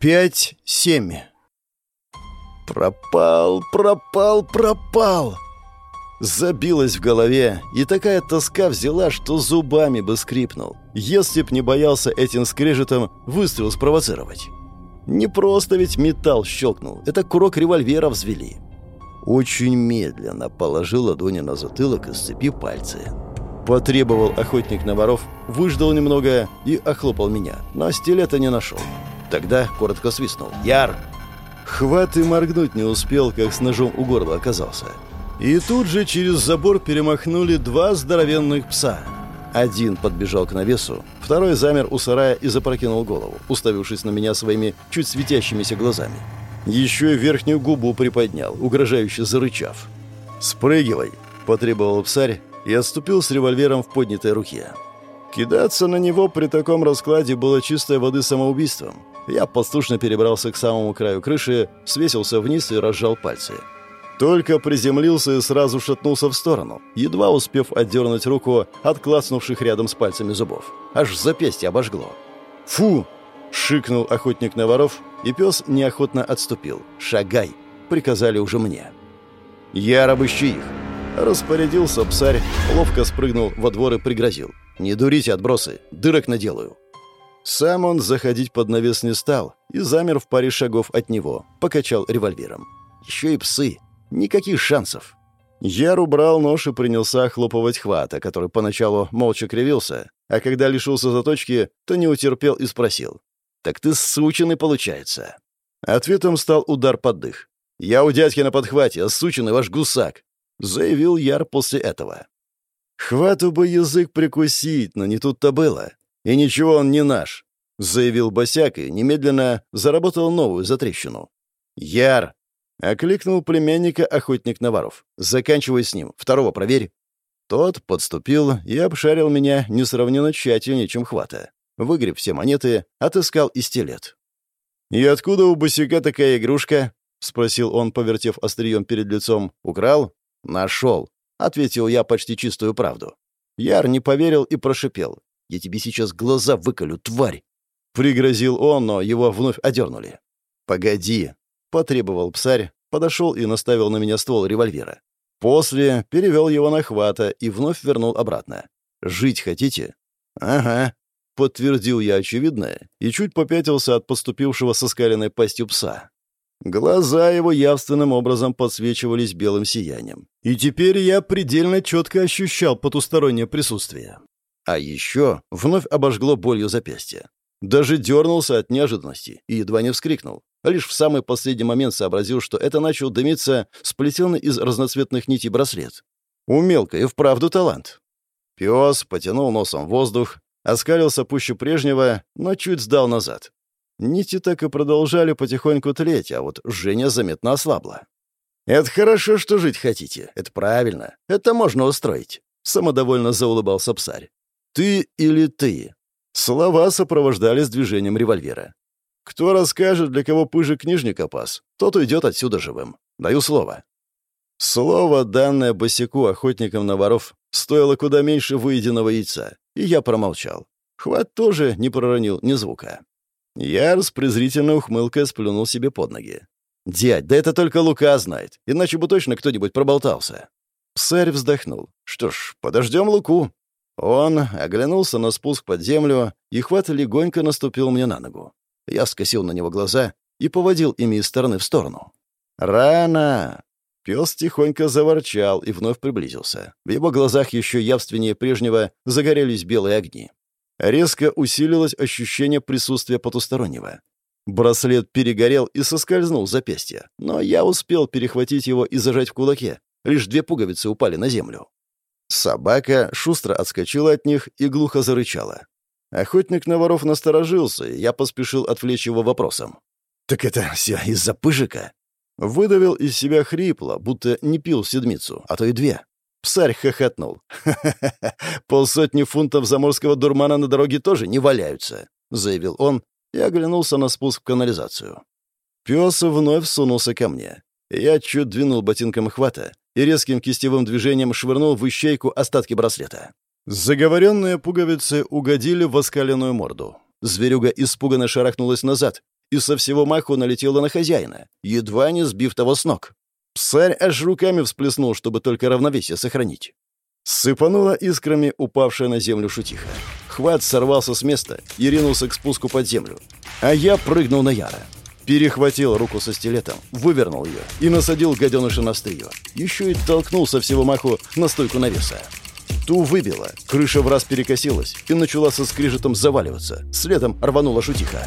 Пять-семь. Пропал, пропал, пропал. Забилась в голове, и такая тоска взяла, что зубами бы скрипнул, если б не боялся этим скрежетом выстрел спровоцировать. Не просто ведь металл щелкнул, это курок револьвера взвели. Очень медленно положил ладони на затылок и сцепив пальцы. Потребовал охотник на воров, выждал немного и охлопал меня, но стилета не нашел. Тогда коротко свистнул. «Яр!» Хват и моргнуть не успел, как с ножом у горла оказался. И тут же через забор перемахнули два здоровенных пса. Один подбежал к навесу, второй замер у сарая и запрокинул голову, уставившись на меня своими чуть светящимися глазами. Еще и верхнюю губу приподнял, угрожающе зарычав. «Спрыгивай!» – потребовал псарь и отступил с револьвером в поднятой руке. Кидаться на него при таком раскладе было чистой воды самоубийством. Я послушно перебрался к самому краю крыши, свесился вниз и разжал пальцы. Только приземлился и сразу шатнулся в сторону, едва успев отдернуть руку от клацнувших рядом с пальцами зубов. Аж запястье обожгло. «Фу!» — шикнул охотник на воров, и пес неохотно отступил. «Шагай!» — приказали уже мне. «Я рабыщи их!» Распорядился псарь, ловко спрыгнул во двор и пригрозил. «Не дурите, отбросы, дырок наделаю». Сам он заходить под навес не стал и замер в паре шагов от него, покачал револьвером. Еще и псы. Никаких шансов. Яр убрал нож и принялся охлопывать хвата, который поначалу молча кривился, а когда лишился заточки, то не утерпел и спросил. «Так ты сученый, получается?» Ответом стал удар под дых. «Я у дядьки на подхвате, а сученый ваш гусак», — заявил Яр после этого. «Хвату бы язык прикусить, но не тут-то было. И ничего он не наш», — заявил Босяк и немедленно заработал новую затрещину. «Яр!» — окликнул племянника охотник на воров. «Заканчивай с ним. Второго проверь». Тот подступил и обшарил меня несравненно тщательнее, чем хвата. Выгреб все монеты, отыскал и стилет. «И откуда у босяка такая игрушка?» — спросил он, повертев острием перед лицом. «Украл?» «Нашел», — ответил я почти чистую правду. Яр не поверил и прошипел. «Я тебе сейчас глаза выколю, тварь!» Пригрозил он, но его вновь одернули. «Погоди!» — потребовал псарь, подошел и наставил на меня ствол револьвера. После перевел его на хвата и вновь вернул обратно. «Жить хотите?» «Ага», — подтвердил я очевидное и чуть попятился от поступившего со скаленной пастью пса. Глаза его явственным образом подсвечивались белым сиянием. И теперь я предельно четко ощущал потустороннее присутствие. А еще вновь обожгло болью запястье. Даже дернулся от неожиданности и едва не вскрикнул. Лишь в самый последний момент сообразил, что это начал дымиться сплетенный из разноцветных нитей браслет. У мелкой и вправду талант. Пес потянул носом воздух, оскалился пуще прежнего, но чуть сдал назад. Нити так и продолжали потихоньку тлеть, а вот Женя заметно ослабла. «Это хорошо, что жить хотите. Это правильно. Это можно устроить», — самодовольно заулыбался псарь. «Ты или ты?» Слова сопровождались движением револьвера. «Кто расскажет, для кого пыжик книжник опас, тот уйдет отсюда живым. Даю слово». Слово, данное босику охотникам на воров, стоило куда меньше выеденного яйца, и я промолчал. Хват тоже не проронил ни звука. Яр с презрительной ухмылкой сплюнул себе под ноги. «Дядь, да это только Лука знает, иначе бы точно кто-нибудь проболтался». Псарь вздохнул. «Что ж, подождем Луку». Он оглянулся на спуск под землю, и хват легонько наступил мне на ногу. Я скосил на него глаза и поводил ими из стороны в сторону. «Рано!» Пес тихонько заворчал и вновь приблизился. В его глазах еще явственнее прежнего загорелись белые огни. Резко усилилось ощущение присутствия потустороннего. Браслет перегорел и соскользнул с запястья, но я успел перехватить его и зажать в кулаке. Лишь две пуговицы упали на землю. Собака шустро отскочила от них и глухо зарычала. Охотник на воров насторожился, и я поспешил отвлечь его вопросом. «Так это все из-за пыжика?» Выдавил из себя хрипло, будто не пил седмицу, а то и две. Псарь хохотнул. «Ха-ха-ха! Полсотни фунтов заморского дурмана на дороге тоже не валяются», — заявил он и оглянулся на спуск в канализацию. Пес вновь сунулся ко мне. Я чуть двинул ботинком хвата и резким кистевым движением швырнул в ищейку остатки браслета. Заговоренные пуговицы угодили в оскаленную морду. Зверюга испуганно шарахнулась назад и со всего маху налетела на хозяина, едва не сбив того с ног. Псарь аж руками всплеснул, чтобы только равновесие сохранить. Сыпанула искрами упавшая на землю шутиха. Хват сорвался с места и ринулся к спуску под землю. А я прыгнул на Яра. Перехватил руку со стилетом, вывернул ее и насадил гаденыша на острие. Еще и толкнул со всего маху на стойку навеса. Ту выбило, крыша в раз перекосилась и начала со скрежетом заваливаться. Следом рванула шутиха.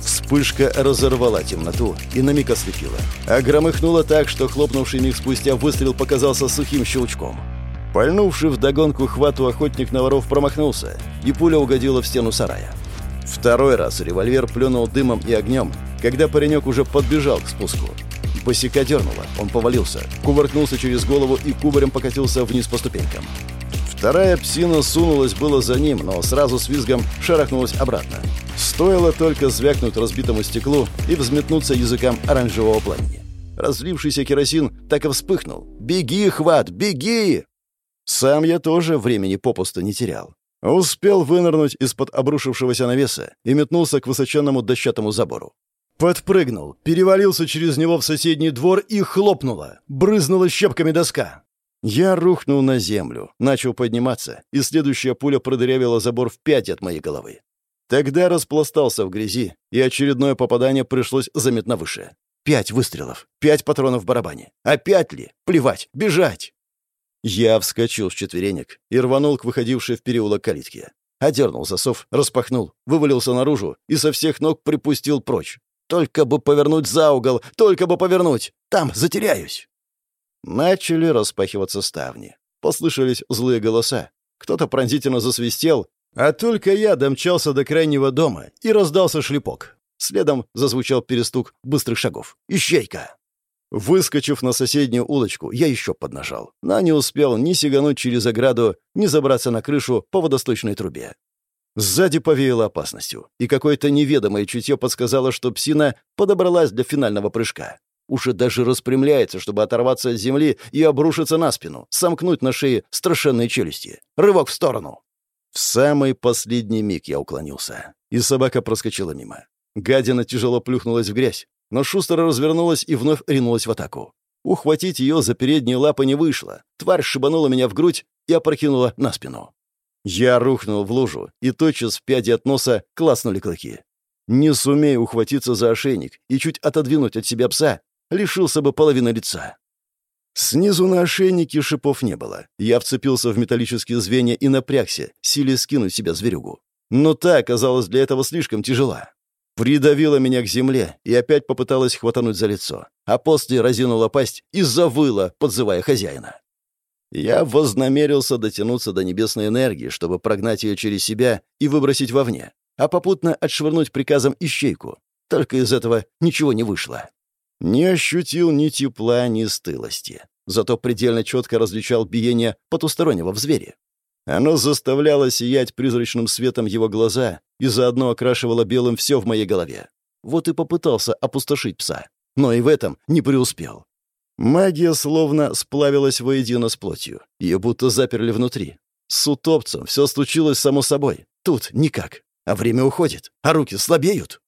Вспышка разорвала темноту и на миг ослепила. А громыхнула так, что хлопнувший миг спустя выстрел показался сухим щелчком. Пальнувший вдогонку хвату охотник на воров промахнулся, и пуля угодила в стену сарая. Второй раз револьвер плюнул дымом и огнем, когда паренек уже подбежал к спуску. Босика дернуло, он повалился, кувыркнулся через голову и кубарем покатился вниз по ступенькам. Вторая псина сунулась было за ним, но сразу с визгом шарахнулась обратно. Стоило только звякнуть разбитому стеклу и взметнуться языкам оранжевого пламени. Разлившийся керосин так и вспыхнул. «Беги, хват, беги!» Сам я тоже времени попусту не терял. Успел вынырнуть из-под обрушившегося навеса и метнулся к высоченному дощатому забору. Подпрыгнул, перевалился через него в соседний двор и хлопнуло. Брызнула щепками доска. Я рухнул на землю, начал подниматься, и следующая пуля продырявила забор в пять от моей головы. Тогда распластался в грязи, и очередное попадание пришлось заметно выше. Пять выстрелов, пять патронов в барабане. Опять ли? Плевать, бежать! Я вскочил с четверенек и рванул к выходившей в переулок калитке. Одернул засов, распахнул, вывалился наружу и со всех ног припустил прочь. Только бы повернуть за угол, только бы повернуть! Там затеряюсь! Начали распахиваться ставни. Послышались злые голоса. Кто-то пронзительно засвистел, а только я домчался до крайнего дома, и раздался шлепок. Следом зазвучал перестук быстрых шагов. «Ищейка!» Выскочив на соседнюю улочку, я еще поднажал, но не успел ни сигануть через ограду, ни забраться на крышу по водосточной трубе. Сзади повеяло опасностью, и какое-то неведомое чутье подсказало, что псина подобралась для финального прыжка. Уже даже распрямляется, чтобы оторваться от земли и обрушиться на спину, сомкнуть на шее страшенные челюсти. Рывок в сторону. В самый последний миг я уклонился, и собака проскочила мимо. Гадина тяжело плюхнулась в грязь, но шустро развернулась и вновь ринулась в атаку. Ухватить ее за передние лапы не вышло. Тварь шибанула меня в грудь и опрокинула на спину. Я рухнул в лужу, и тотчас пяди от носа класнули клыки. Не сумею ухватиться за ошейник и чуть отодвинуть от себя пса, лишился бы половины лица. Снизу на ошейнике шипов не было. Я вцепился в металлические звенья и напрягся, силясь скинуть себя зверюгу. Но та оказалась для этого слишком тяжела. Придавила меня к земле и опять попыталась хватануть за лицо, а после разинула пасть и завыла, подзывая хозяина. Я вознамерился дотянуться до небесной энергии, чтобы прогнать ее через себя и выбросить вовне, а попутно отшвырнуть приказом ищейку. Только из этого ничего не вышло. Не ощутил ни тепла, ни стылости. Зато предельно четко различал биение потустороннего в звере. Оно заставляло сиять призрачным светом его глаза и заодно окрашивало белым все в моей голове. Вот и попытался опустошить пса. Но и в этом не преуспел. Магия словно сплавилась воедино с плотью. Ее будто заперли внутри. С утопцем все случилось само собой. Тут никак. А время уходит, а руки слабеют.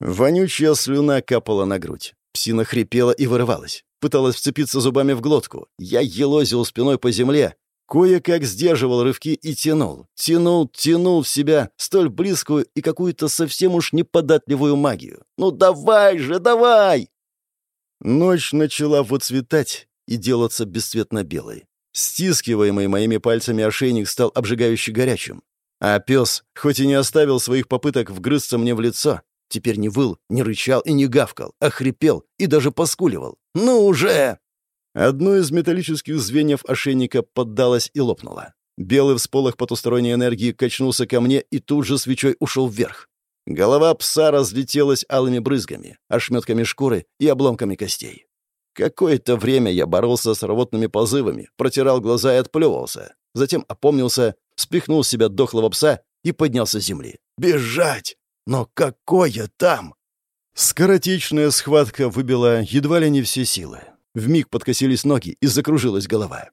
Вонючая слюна капала на грудь. Псина хрипела и вырывалась. Пыталась вцепиться зубами в глотку. Я елозил спиной по земле. Кое-как сдерживал рывки и тянул. Тянул, тянул в себя столь близкую и какую-то совсем уж неподатливую магию. «Ну давай же, давай!» Ночь начала выцветать и делаться бесцветно-белой. Стискиваемый моими пальцами ошейник стал обжигающе горячим. А пес, хоть и не оставил своих попыток вгрызться мне в лицо, Теперь не выл, не рычал и не гавкал, а хрипел и даже поскуливал. «Ну уже!» Одно из металлических звеньев ошейника поддалось и лопнуло. Белый всполох потусторонней энергии качнулся ко мне и тут же свечой ушел вверх. Голова пса разлетелась алыми брызгами, ошметками шкуры и обломками костей. Какое-то время я боролся с рвотными позывами, протирал глаза и отплевывался. Затем опомнился, спихнул с себя дохлого пса и поднялся с земли. «Бежать!» Но какое там? Скоротечная схватка выбила едва ли не все силы. Вмиг подкосились ноги и закружилась голова.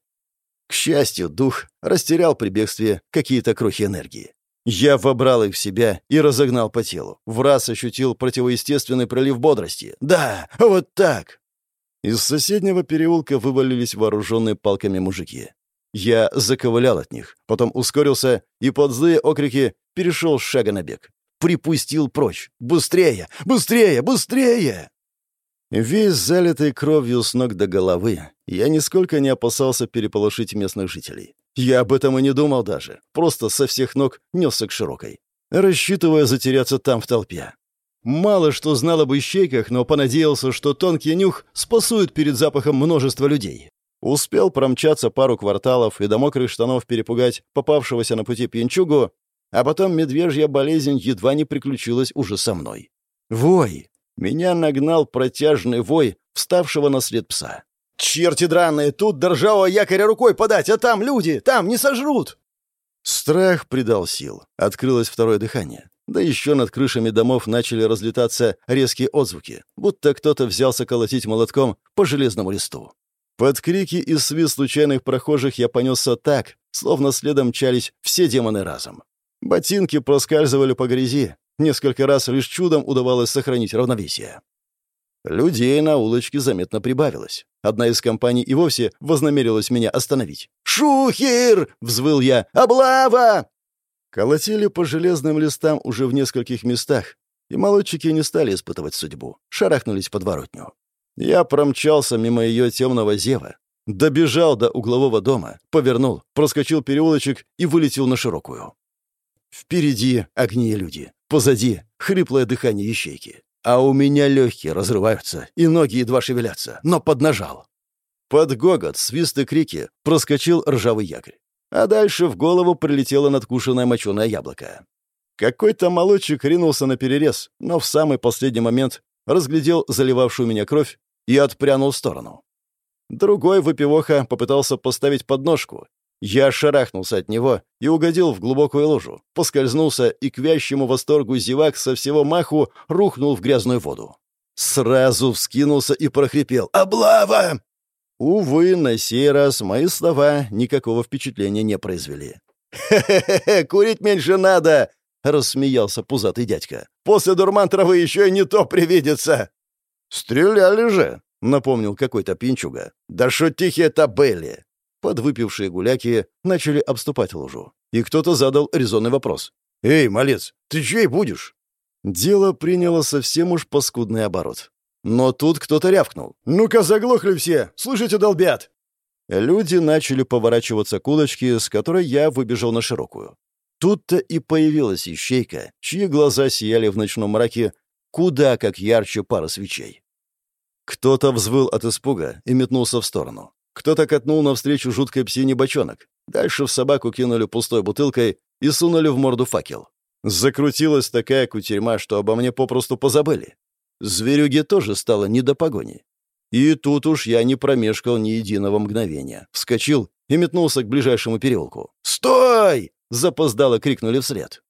К счастью, дух растерял при бегстве какие-то крохи энергии. Я вобрал их в себя и разогнал по телу. В раз ощутил противоестественный пролив бодрости. «Да, вот так!» Из соседнего переулка вывалились вооруженные палками мужики. Я заковылял от них, потом ускорился и под злые окрики перешел с шага на бег. Припустил прочь. «Быстрее! Быстрее! Быстрее!» Весь залитый кровью с ног до головы, я нисколько не опасался переполошить местных жителей. Я об этом и не думал даже, просто со всех ног несся к широкой, рассчитывая затеряться там в толпе. Мало что знал об ищейках, но понадеялся, что тонкий нюх спасует перед запахом множество людей. Успел промчаться пару кварталов и до мокрых штанов перепугать попавшегося на пути пьянчугу, а потом медвежья болезнь едва не приключилась уже со мной. Вой! Меня нагнал протяжный вой, вставшего на след пса. «Черти драные, тут до якоря рукой подать, а там люди, там не сожрут!» Страх придал сил. Открылось второе дыхание. Да еще над крышами домов начали разлетаться резкие отзвуки, будто кто-то взялся колотить молотком по железному листу. Под крики и свист случайных прохожих я понесся так, словно следом мчались все демоны разом. Ботинки проскальзывали по грязи, Несколько раз лишь чудом удавалось сохранить равновесие. Людей на улочке заметно прибавилось. Одна из компаний и вовсе вознамерилась меня остановить. «Шухер!» — взвыл я. «Облава!» Колотили по железным листам уже в нескольких местах, и молодчики не стали испытывать судьбу. Шарахнулись под воротню. Я промчался мимо ее темного зева, добежал до углового дома, повернул, проскочил переулочек и вылетел на широкую. Впереди огни и люди. Позади — хриплое дыхание ищейки. А у меня легкие разрываются, и ноги едва шевелятся, но поднажал. Под гогот, свист и крики проскочил ржавый якорь. А дальше в голову прилетело надкушенное моченое яблоко. Какой-то молодчик ринулся на перерез, но в самый последний момент разглядел заливавшую меня кровь и отпрянул в сторону. Другой выпивоха попытался поставить подножку, я шарахнулся от него и угодил в глубокую лужу, поскользнулся и к вящему восторгу зевак со всего маху рухнул в грязную воду. Сразу вскинулся и прохрипел «Облава!». Увы, на сей раз мои слова никакого впечатления не произвели. «Хе-хе-хе, курить меньше надо!» — рассмеялся пузатый дядька. «После дурман травы еще и не то привидится!» «Стреляли же!» — напомнил какой-то пинчуга. «Да шо тихие-то были!» Подвыпившие гуляки начали обступать лужу. И кто-то задал резонный вопрос. «Эй, малец, ты чей будешь?» Дело приняло совсем уж паскудный оборот. Но тут кто-то рявкнул. «Ну-ка, заглохли все! Слышите, долбят!» Люди начали поворачиваться к улочке, с которой я выбежал на широкую. Тут-то и появилась ищейка, чьи глаза сияли в ночном мраке куда как ярче пара свечей. Кто-то взвыл от испуга и метнулся в сторону. Кто-то катнул навстречу жуткой псине бочонок. Дальше в собаку кинули пустой бутылкой и сунули в морду факел. Закрутилась такая кутерьма, что обо мне попросту позабыли. Зверюге тоже стало не до погони. И тут уж я не промешкал ни единого мгновения. Вскочил и метнулся к ближайшему переулку. «Стой!» — запоздало крикнули вслед.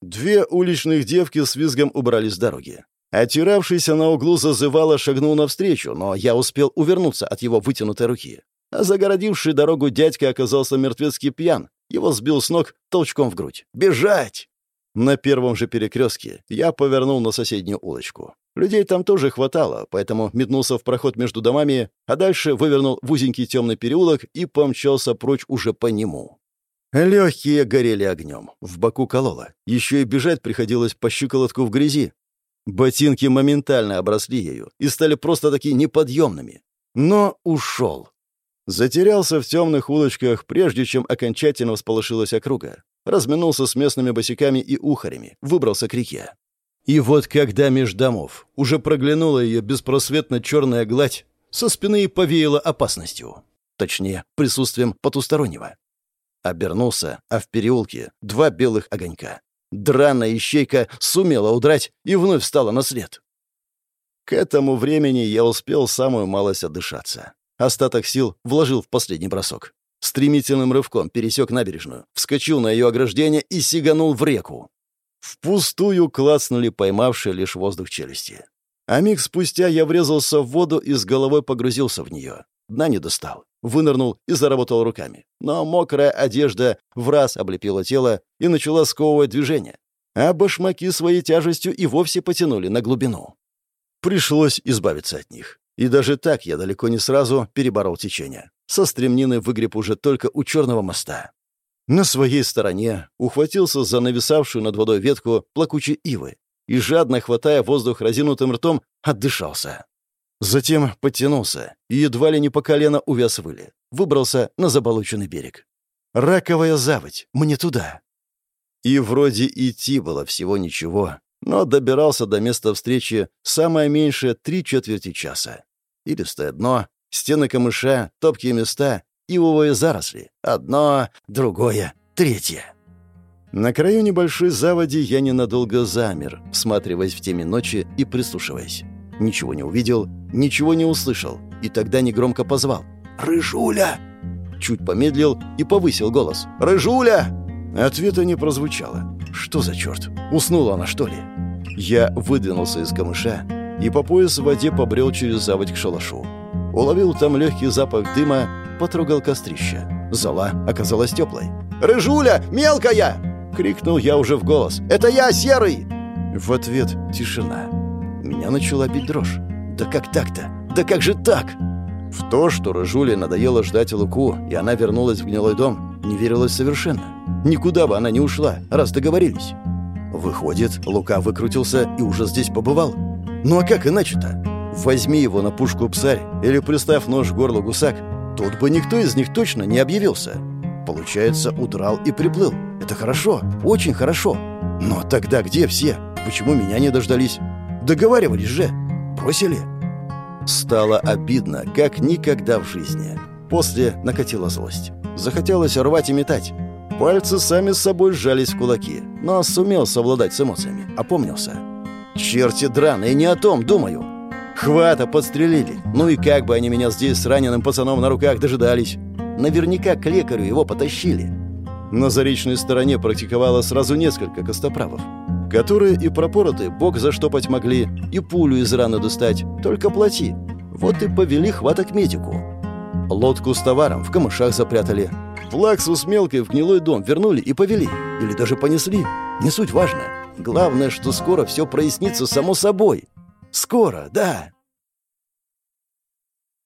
Две уличных девки с визгом убрались с дороги. Отиравшийся на углу зазывало шагнул навстречу, но я успел увернуться от его вытянутой руки. А загородивший дорогу дядька оказался мертвецки пьян. Его сбил с ног толчком в грудь. «Бежать!» На первом же перекрестке я повернул на соседнюю улочку. Людей там тоже хватало, поэтому метнулся в проход между домами, а дальше вывернул в узенький темный переулок и помчался прочь уже по нему. Легкие горели огнем, в боку кололо. Еще и бежать приходилось по щиколотку в грязи, Ботинки моментально обросли ею и стали просто такие неподъемными. Но ушел. Затерялся в темных улочках, прежде чем окончательно всполошилась округа. Разминулся с местными босиками и ухарями, выбрался к реке. И вот когда меж домов уже проглянула ее беспросветно черная гладь, со спины повеяло опасностью. Точнее, присутствием потустороннего. Обернулся, а в переулке два белых огонька. Драная ищейка сумела удрать и вновь встала на след. К этому времени я успел самую малость отдышаться. Остаток сил вложил в последний бросок. Стремительным рывком пересек набережную, вскочил на ее ограждение и сиганул в реку. Впустую клацнули поймавшие лишь воздух челюсти. А миг спустя я врезался в воду и с головой погрузился в нее. Дна не достал. вынырнул и заработал руками. Но мокрая одежда в раз облепила тело и начала сковывать движение. А башмаки своей тяжестью и вовсе потянули на глубину. Пришлось избавиться от них. И даже так я далеко не сразу переборол течение. Со стремнины выгреб уже только у черного моста. На своей стороне ухватился за нависавшую над водой ветку плакучей ивы и, жадно хватая воздух разинутым ртом, отдышался. Затем подтянулся и едва ли не по колено увяз выли. Выбрался на заболоченный берег. «Раковая заводь! Мне туда!» И вроде идти было всего ничего, но добирался до места встречи самое меньшее три четверти часа. Илистое дно, стены камыша, топкие места, ивовые заросли. Одно, другое, третье. На краю небольшой заводи я ненадолго замер, всматриваясь в теме ночи и прислушиваясь. Ничего не увидел, ничего не услышал, и тогда негромко позвал. «Рыжуля!» Чуть помедлил и повысил голос. «Рыжуля!» Ответа не прозвучало. «Что за черт? Уснула она, что ли?» Я выдвинулся из камыша и по пояс в воде побрел через заводь к шалашу. Уловил там легкий запах дыма, потрогал кострище. Зола оказалась теплой. «Рыжуля! Мелкая!» — крикнул я уже в голос. «Это я, Серый!» В ответ тишина. Меня начала бить дрожь. «Да как так-то? Да как же так?» В то, что Рыжуле надоело ждать Луку, и она вернулась в гнилой дом, не верилось совершенно. Никуда бы она не ушла, раз договорились. Выходит, Лука выкрутился и уже здесь побывал. Ну а как иначе-то? Возьми его на пушку псарь или приставь нож к горлу гусак, тут бы никто из них точно не объявился. Получается, удрал и приплыл. Это хорошо, очень хорошо. Но тогда где все? Почему меня не дождались? Договаривались же. Бросили. Стало обидно, как никогда в жизни. После накатила злость. Захотелось рвать и метать. Пальцы сами с собой сжались в кулаки, но сумел совладать с эмоциями, опомнился. «Черти драные, не о том думаю!» «Хвата подстрелили! Ну и как бы они меня здесь с раненым пацаном на руках дожидались!» Наверняка к лекарю его потащили. На заречной стороне практиковало сразу несколько костоправов, которые и пропороты бок заштопать могли, и пулю из раны достать, только плати. Вот и повели хвата к медику. Лодку с товаром в камышах запрятали, Плаксу с мелкой в гнилой дом вернули и повели. Или даже понесли. Не суть важно. Главное, что скоро все прояснится само собой. Скоро, да.